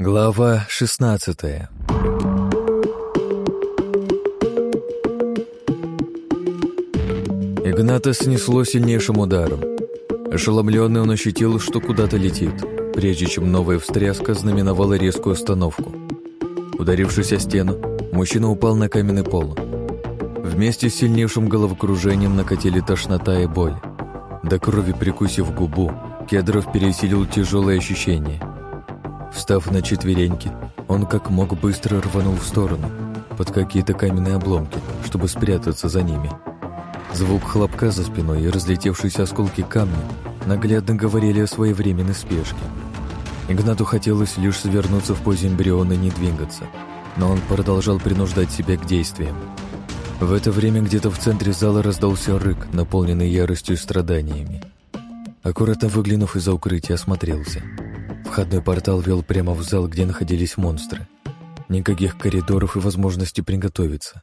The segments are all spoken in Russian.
Глава 16 Игната снесло сильнейшим ударом. Ошеломленный он ощутил, что куда-то летит, прежде чем новая встряска знаменовала резкую остановку. Ударившись о стену, мужчина упал на каменный пол. Вместе с сильнейшим головокружением накатили тошнота и боль. До крови прикусив губу, Кедров пересилил тяжелые ощущения. Встав на четвереньки, он как мог быстро рванул в сторону, под какие-то каменные обломки, чтобы спрятаться за ними. Звук хлопка за спиной и разлетевшиеся осколки камня наглядно говорили о своевременной спешке. Игнату хотелось лишь свернуться в позе эмбриона и не двигаться, но он продолжал принуждать себя к действиям. В это время где-то в центре зала раздался рык, наполненный яростью и страданиями. Аккуратно выглянув из-за укрытия, осмотрелся. Входной портал вел прямо в зал, где находились монстры. Никаких коридоров и возможности приготовиться.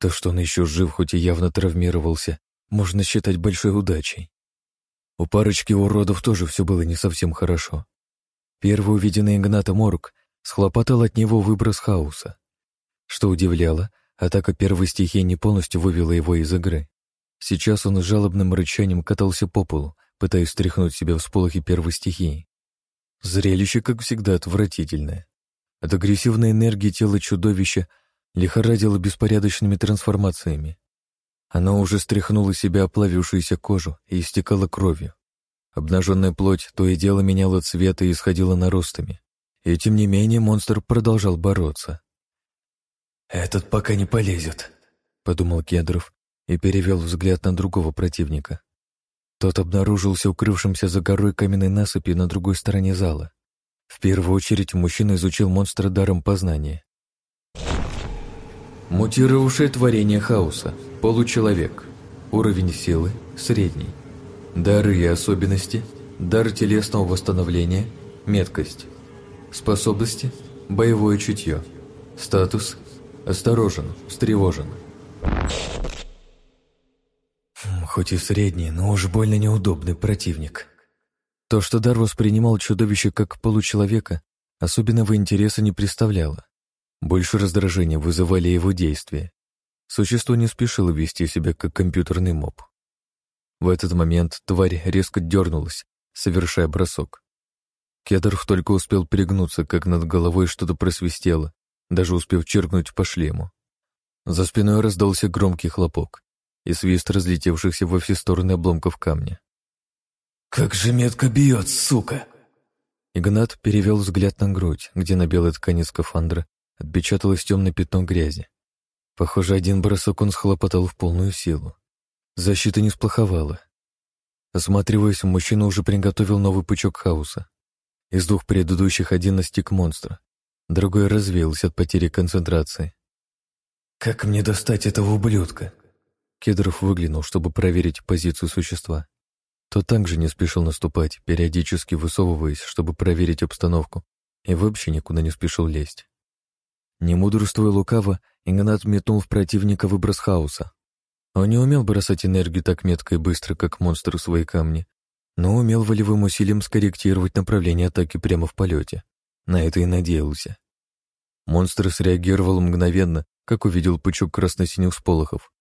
То, что он еще жив, хоть и явно травмировался, можно считать большой удачей. У парочки уродов тоже все было не совсем хорошо. Первый увиденный Игната Морук схлопотал от него выброс хаоса. Что удивляло, атака первой стихии не полностью вывела его из игры. Сейчас он с жалобным рычанием катался по полу, пытаясь стряхнуть себя в сполохи первой стихии. Зрелище, как всегда, отвратительное. От агрессивной энергии тела чудовища лихорадило беспорядочными трансформациями. Оно уже стряхнуло себя оплавившуюся кожу и истекало кровью. Обнаженная плоть то и дело меняла цвет и исходила наростами. И тем не менее монстр продолжал бороться. «Этот пока не полезет», — подумал Кедров и перевел взгляд на другого противника. Тот обнаружился укрывшимся за горой каменной насыпи на другой стороне зала. В первую очередь мужчина изучил монстра даром познания. Мутировавшее творение хаоса. Получеловек. Уровень силы – средний. Дары и особенности. Дар телесного восстановления. Меткость. Способности – боевое чутье. Статус – осторожен, встревожен. Хоть и средний, но уж больно неудобный противник. То, что Дар воспринимал чудовище как получеловека, особенного интереса не представляло. Больше раздражения вызывали его действия. Существо не спешило вести себя как компьютерный моб. В этот момент тварь резко дернулась, совершая бросок. Кедров только успел перегнуться, как над головой что-то просвистело, даже успев черкнуть по шлему. За спиной раздался громкий хлопок и свист разлетевшихся во все стороны обломков камня. «Как же метко бьет, сука!» Игнат перевел взгляд на грудь, где на белой ткани скафандра отпечаталось темное пятно грязи. Похоже, один бросок он схлопотал в полную силу. Защита не сплоховала. Осматриваясь, мужчина уже приготовил новый пучок хаоса. Из двух предыдущих один настиг монстра, другой развеялся от потери концентрации. «Как мне достать этого ублюдка?» Кедров выглянул, чтобы проверить позицию существа. Тот также не спешил наступать, периодически высовываясь, чтобы проверить обстановку, и вообще никуда не спешил лезть. Не мудрствуя лукаво, Игнат метнул в противника выброс хаоса. Он не умел бросать энергию так метко и быстро, как монстры свои камни, но умел волевым усилием скорректировать направление атаки прямо в полете. На это и надеялся. Монстр среагировал мгновенно, как увидел пучок красно-синих сполохов.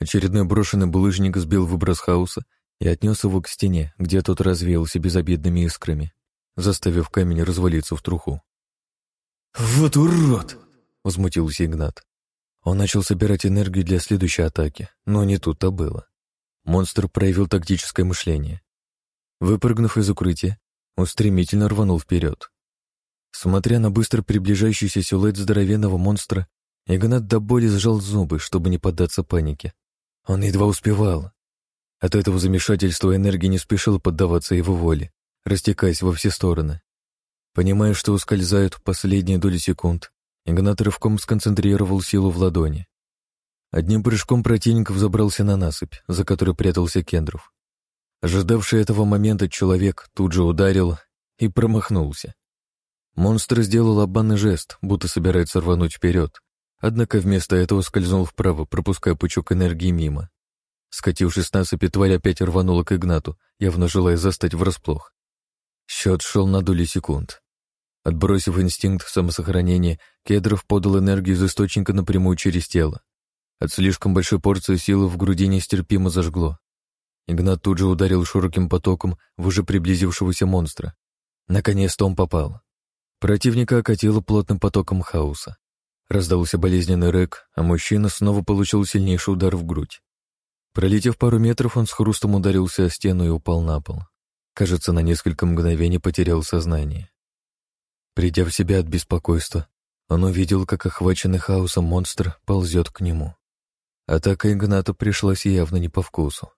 Очередной брошенный булыжник сбил выброс хаоса и отнес его к стене, где тот развеялся безобидными искрами, заставив камень развалиться в труху. «Вот урод!» возмутился Игнат. Он начал собирать энергию для следующей атаки, но не тут-то было. Монстр проявил тактическое мышление. Выпрыгнув из укрытия, он стремительно рванул вперед. Смотря на быстро приближающийся силуэт здоровенного монстра, Игнат до боли сжал зубы, чтобы не поддаться панике. Он едва успевал. От этого замешательства энергия не спешила поддаваться его воле, растекаясь во все стороны. Понимая, что ускользают последние доли секунд, Игнат рывком сконцентрировал силу в ладони. Одним прыжком противник взобрался на насыпь, за которой прятался Кендров. Ожидавший этого момента человек тут же ударил и промахнулся. Монстр сделал обманный жест, будто собирается рвануть вперед, однако вместо этого скользнул вправо, пропуская пучок энергии мимо. Скатившись насыпи, тварь опять рванула к Игнату, явно желая застать врасплох. Счет шел на доли секунд. Отбросив инстинкт самосохранения, Кедров подал энергию из источника напрямую через тело. От слишком большой порции силы в груди нестерпимо зажгло. Игнат тут же ударил широким потоком в уже приблизившегося монстра. Наконец-то он попал. Противника окатило плотным потоком хаоса. Раздался болезненный рэк, а мужчина снова получил сильнейший удар в грудь. Пролетев пару метров, он с хрустом ударился о стену и упал на пол. Кажется, на несколько мгновений потерял сознание. Придя в себя от беспокойства, он увидел, как охваченный хаосом монстр ползет к нему. Атака Игната пришлась явно не по вкусу.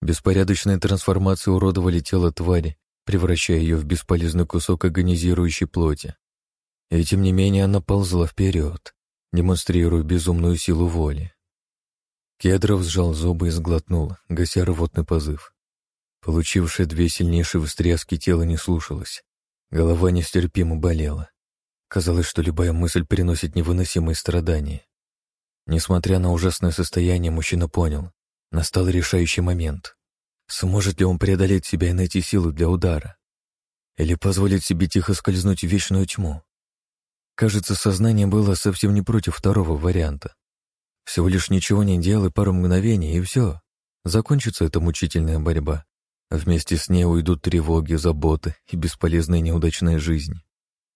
Беспорядочные трансформации уродовали тело твари, превращая ее в бесполезный кусок агонизирующей плоти. И тем не менее она ползла вперед, демонстрируя безумную силу воли. Кедров сжал зубы и сглотнул, гася рвотный позыв. Получившее две сильнейшие встряски тело не слушалось. Голова нестерпимо болела. Казалось, что любая мысль приносит невыносимые страдания. Несмотря на ужасное состояние, мужчина понял, настал решающий момент. Сможет ли он преодолеть себя и найти силу для удара? Или позволит себе тихо скользнуть в вечную тьму? Кажется, сознание было совсем не против второго варианта. Всего лишь ничего не делай пару мгновений, и все. Закончится эта мучительная борьба. Вместе с ней уйдут тревоги, заботы и бесполезная неудачная жизнь.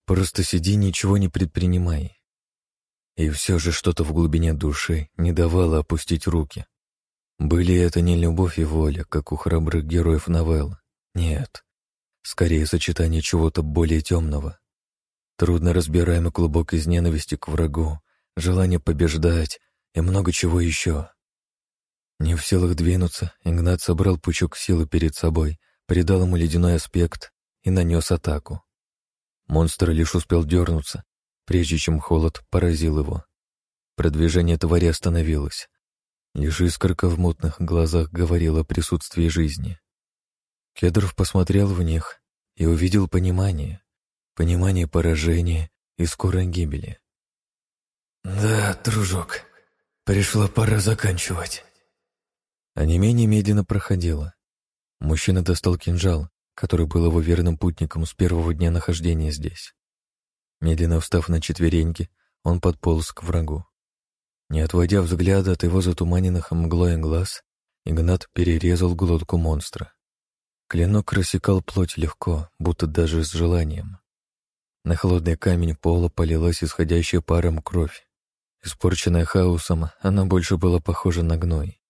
Просто сиди, ничего не предпринимай. И все же что-то в глубине души не давало опустить руки. Были это не любовь и воля, как у храбрых героев новелл. Нет. Скорее сочетание чего-то более темного, Трудно разбираемый клубок из ненависти к врагу, желание побеждать и много чего еще. Не в силах двинуться, Игнат собрал пучок силы перед собой, придал ему ледяной аспект и нанес атаку. Монстр лишь успел дернуться, прежде чем холод поразил его. Продвижение твари остановилось. Лишь искорка в мутных глазах говорила о присутствии жизни. Кедров посмотрел в них и увидел понимание понимание поражения и скорой гибели. «Да, дружок, пришла пора заканчивать». А не менее медленно проходило. Мужчина достал кинжал, который был его верным путником с первого дня нахождения здесь. Медленно встав на четвереньки, он подполз к врагу. Не отводя взгляда от его затуманенных мглой глаз, Игнат перерезал глотку монстра. Клинок рассекал плоть легко, будто даже с желанием. На холодный камень пола полилась исходящая паром кровь. Испорченная хаосом, она больше была похожа на гной.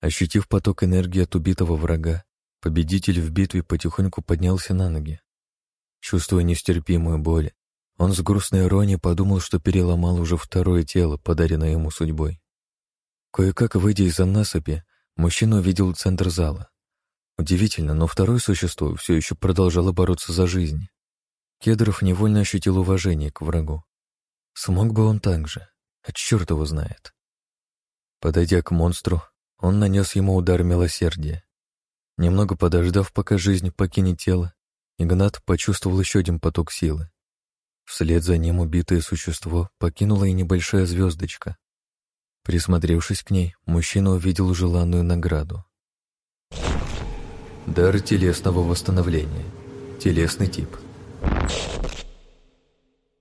Ощутив поток энергии от убитого врага, победитель в битве потихоньку поднялся на ноги. Чувствуя нестерпимую боль, он с грустной иронией подумал, что переломал уже второе тело, подаренное ему судьбой. Кое-как, выйдя из-за насыпи, мужчина увидел центр зала. Удивительно, но второе существо все еще продолжало бороться за жизнь. Кедров невольно ощутил уважение к врагу. Смог бы он так же, а черт его знает. Подойдя к монстру, он нанес ему удар милосердия. Немного подождав, пока жизнь покинет тело, Игнат почувствовал еще один поток силы. Вслед за ним убитое существо покинула и небольшая звездочка. Присмотревшись к ней, мужчина увидел желанную награду. Дар телесного восстановления. Телесный тип –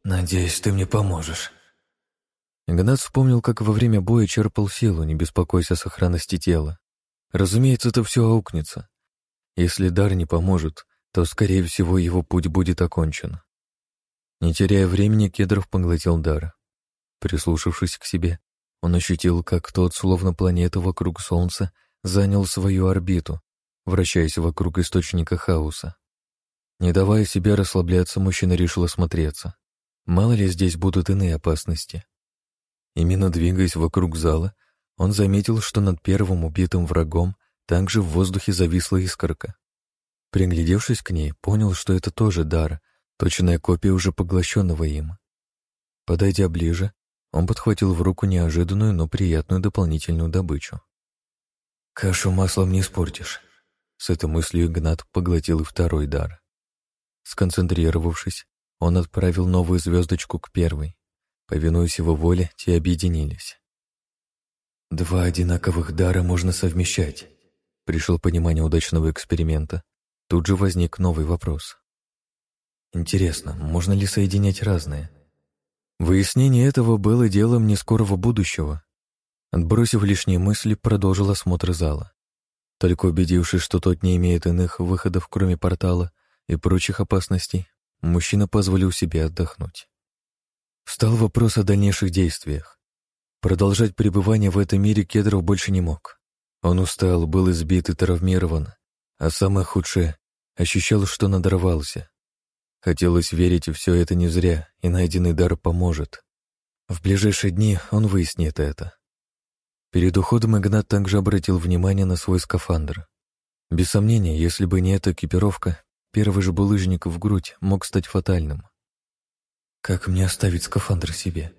«Надеюсь, ты мне поможешь». Игнат вспомнил, как во время боя черпал силу, не беспокойся о сохранности тела. Разумеется, это все аукнется. Если дар не поможет, то, скорее всего, его путь будет окончен. Не теряя времени, Кедров поглотил дар. Прислушавшись к себе, он ощутил, как тот, словно планета вокруг Солнца, занял свою орбиту, вращаясь вокруг источника хаоса. Не давая себе расслабляться, мужчина решил осмотреться. Мало ли здесь будут иные опасности. Именно двигаясь вокруг зала, он заметил, что над первым убитым врагом также в воздухе зависла искорка. Приглядевшись к ней, понял, что это тоже дар, точная копия уже поглощенного им. Подойдя ближе, он подхватил в руку неожиданную, но приятную дополнительную добычу. «Кашу маслом не испортишь», — с этой мыслью Игнат поглотил и второй дар. Сконцентрировавшись, он отправил новую звездочку к первой. Повинуясь его воле, те объединились. Два одинаковых дара можно совмещать. Пришел понимание удачного эксперимента. Тут же возник новый вопрос. Интересно, можно ли соединять разные? Выяснение этого было делом не скорого будущего. Отбросив лишние мысли, продолжил осмотр зала. Только убедившись, что тот не имеет иных выходов, кроме портала и прочих опасностей, мужчина позволил себе отдохнуть. Встал вопрос о дальнейших действиях. Продолжать пребывание в этом мире Кедров больше не мог. Он устал, был избит и травмирован, а самое худшее — ощущал, что надорвался. Хотелось верить, все это не зря, и найденный дар поможет. В ближайшие дни он выяснит это. Перед уходом Игнат также обратил внимание на свой скафандр. Без сомнения, если бы не эта экипировка, первый же булыжник в грудь мог стать фатальным. Как мне оставить скафандр себе?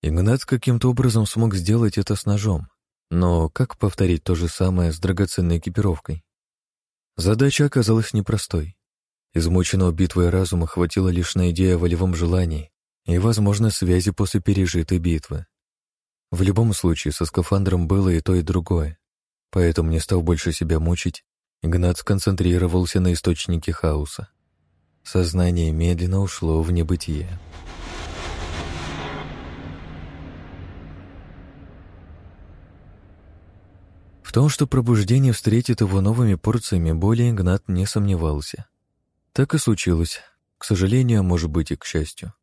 Игнат каким-то образом смог сделать это с ножом, но как повторить то же самое с драгоценной экипировкой? Задача оказалась непростой. Измученного битвой разума хватило лишь на идею о волевом желании и, возможно, связи после пережитой битвы. В любом случае, со скафандром было и то, и другое. Поэтому, не став больше себя мучить, Игнат сконцентрировался на источнике хаоса. Сознание медленно ушло в небытие. В том, что пробуждение встретит его новыми порциями боли, Игнат не сомневался. Так и случилось. К сожалению, а может быть и к счастью.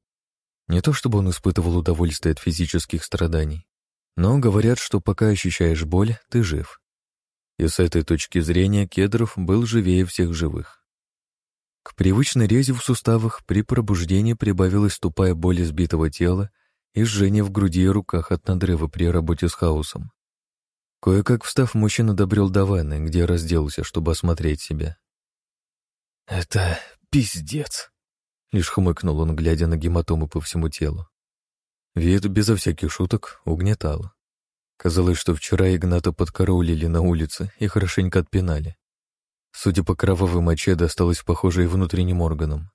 Не то чтобы он испытывал удовольствие от физических страданий. Но говорят, что пока ощущаешь боль, ты жив. И с этой точки зрения Кедров был живее всех живых. К привычной рези в суставах при пробуждении прибавилась тупая боль избитого тела и жжение в груди и руках от надрыва при работе с хаосом. Кое-как встав, мужчина добрел до ванны, где разделся, чтобы осмотреть себя. «Это пиздец!» — лишь хмыкнул он, глядя на гематомы по всему телу. Вид, безо всяких шуток, угнетал. Казалось, что вчера Игната подкараулили на улице и хорошенько отпинали. Судя по кровавой моче, досталось, похоже, и внутренним органам.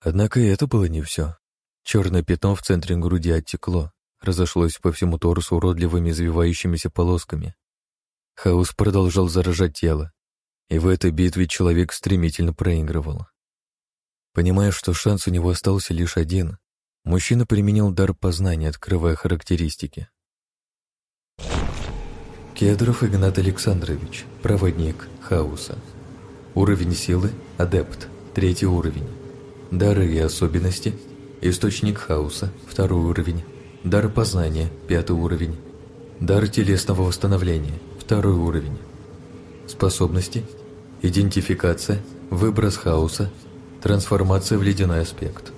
Однако и это было не все. Черное пятно в центре груди оттекло, разошлось по всему торсу уродливыми извивающимися полосками. Хаос продолжал заражать тело, и в этой битве человек стремительно проигрывал. Понимая, что шанс у него остался лишь один, Мужчина применил дар познания, открывая характеристики. Кедров Игнат Александрович, проводник хаоса. Уровень силы – адепт, третий уровень. Дары и особенности – источник хаоса, второй уровень. Дар познания – пятый уровень. Дар телесного восстановления – второй уровень. Способности – идентификация, выброс хаоса, трансформация в ледяной аспект.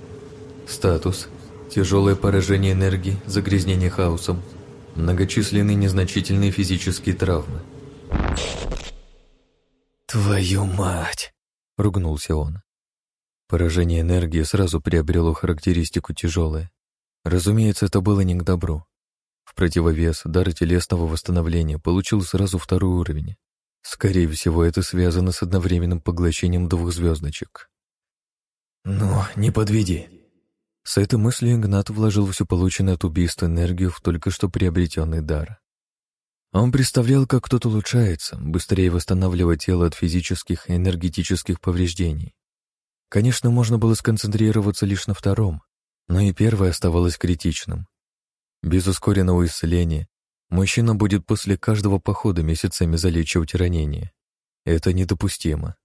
Статус тяжелое поражение энергии, загрязнение хаосом, многочисленные незначительные физические травмы. «Твою мать!» — ругнулся он. Поражение энергии сразу приобрело характеристику тяжелое. Разумеется, это было не к добру. В противовес дар телесного восстановления получил сразу второй уровень. Скорее всего, это связано с одновременным поглощением двух звездочек. «Ну, не подведи», с этой мыслью Игнат вложил всю полученную от убийства энергию в только что приобретенный дар. Он представлял, как кто-то улучшается, быстрее восстанавливая тело от физических и энергетических повреждений. Конечно, можно было сконцентрироваться лишь на втором, но и первое оставалось критичным. Без ускоренного исцеления мужчина будет после каждого похода месяцами залечивать ранения. Это недопустимо.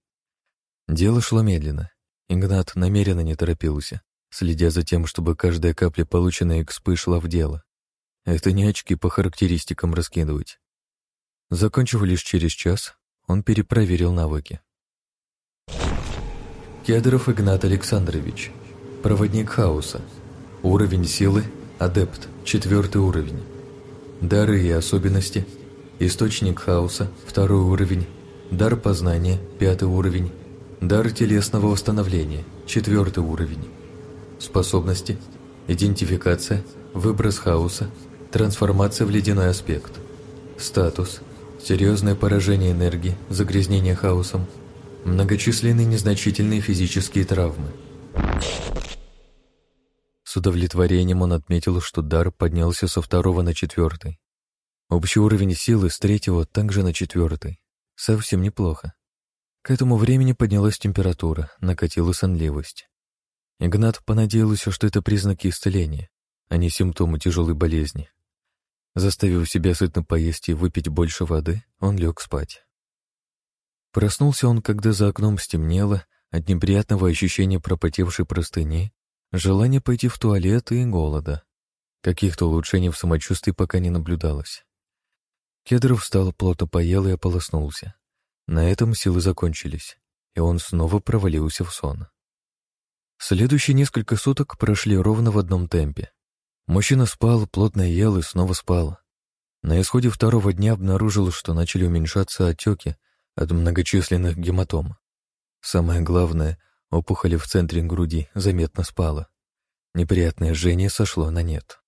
Дело шло медленно. Игнат намеренно не торопился, следя за тем, чтобы каждая капля полученной экспы шла в дело. Это не очки по характеристикам раскидывать. Закончив лишь через час, он перепроверил навыки. Кедров Игнат Александрович, проводник хаоса. Уровень силы – адепт, четвертый уровень. Дары и особенности – источник хаоса, второй уровень. Дар познания, пятый уровень. Дар телесного восстановления, четвертый уровень. Способности. Идентификация. Выброс хаоса. Трансформация в ледяной аспект. Статус. Серьезное поражение энергии, загрязнение хаосом. Многочисленные незначительные физические травмы. С удовлетворением он отметил, что дар поднялся со второго на четвертый. Общий уровень силы с третьего также на четвертый. Совсем неплохо. К этому времени поднялась температура, накатила сонливость. Игнат понадеялся, что это признаки исцеления, а не симптомы тяжелой болезни. Заставив себя сытно поесть и выпить больше воды, он лег спать. Проснулся он, когда за окном стемнело, от неприятного ощущения пропотевшей простыни, желания пойти в туалет и голода. Каких-то улучшений в самочувствии пока не наблюдалось. Кедров встал, плотно поел и ополоснулся. На этом силы закончились, и он снова провалился в сон. Следующие несколько суток прошли ровно в одном темпе. Мужчина спал, плотно ел и снова спал. На исходе второго дня обнаружил, что начали уменьшаться отеки от многочисленных гематом. Самое главное, опухоли в центре груди заметно спала. Неприятное жжение сошло на нет.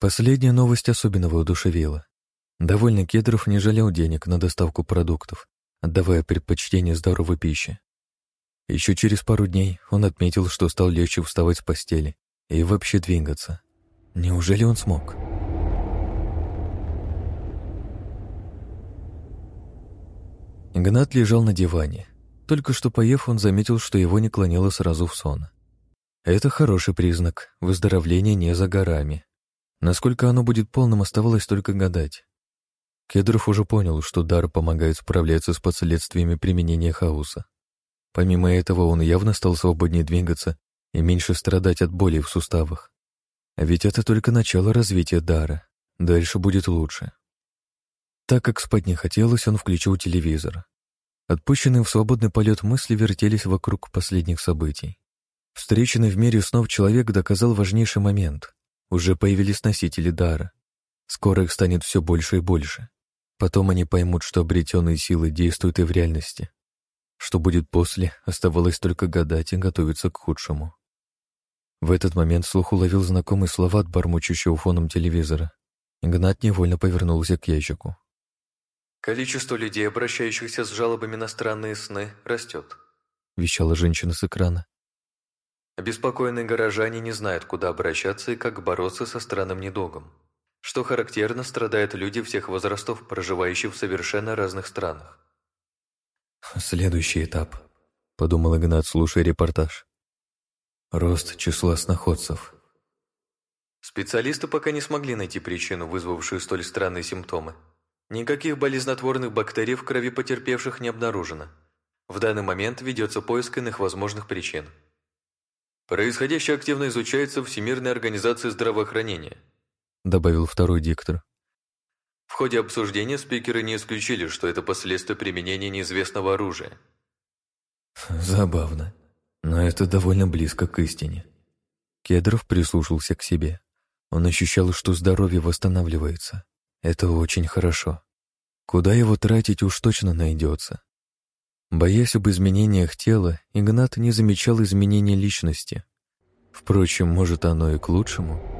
Последняя новость особенно воодушевила. Довольно Кедров не жалел денег на доставку продуктов, отдавая предпочтение здоровой пище. Еще через пару дней он отметил, что стал легче вставать с постели и вообще двигаться. Неужели он смог? Игнат лежал на диване. Только что поев, он заметил, что его не клонило сразу в сон. Это хороший признак, выздоровление не за горами. Насколько оно будет полным, оставалось только гадать. Кедров уже понял, что дар помогает справляться с последствиями применения хаоса. Помимо этого, он явно стал свободнее двигаться и меньше страдать от боли в суставах. А ведь это только начало развития дара. Дальше будет лучше. Так как спать не хотелось, он включил телевизор. Отпущенные в свободный полет мысли вертелись вокруг последних событий. Встреченный в мире снов человек доказал важнейший момент. Уже появились носители дара. Скоро их станет все больше и больше. Потом они поймут, что обретенные силы действуют и в реальности. Что будет после, оставалось только гадать и готовиться к худшему. В этот момент слух уловил знакомые слова от бормочущего фоном телевизора. Игнат невольно повернулся к ящику. «Количество людей, обращающихся с жалобами на странные сны, растет», — вещала женщина с экрана. Обеспокоенные горожане не знают, куда обращаться и как бороться со странным недугом. Что характерно, страдают люди всех возрастов, проживающие в совершенно разных странах. «Следующий этап», — подумал Игнат, слушая репортаж. «Рост числа сноходцев». Специалисты пока не смогли найти причину, вызвавшую столь странные симптомы. Никаких болезнотворных бактерий в крови потерпевших не обнаружено. В данный момент ведется поиск иных возможных причин. Происходящее активно изучается Всемирной организацией здравоохранения, добавил второй диктор. В ходе обсуждения спикеры не исключили, что это последствия применения неизвестного оружия. Забавно, но это довольно близко к истине. Кедров прислушался к себе. Он ощущал, что здоровье восстанавливается. Это очень хорошо. Куда его тратить уж точно найдется. Боясь об изменениях тела, Игнат не замечал изменения личности. Впрочем, может, оно и к лучшему.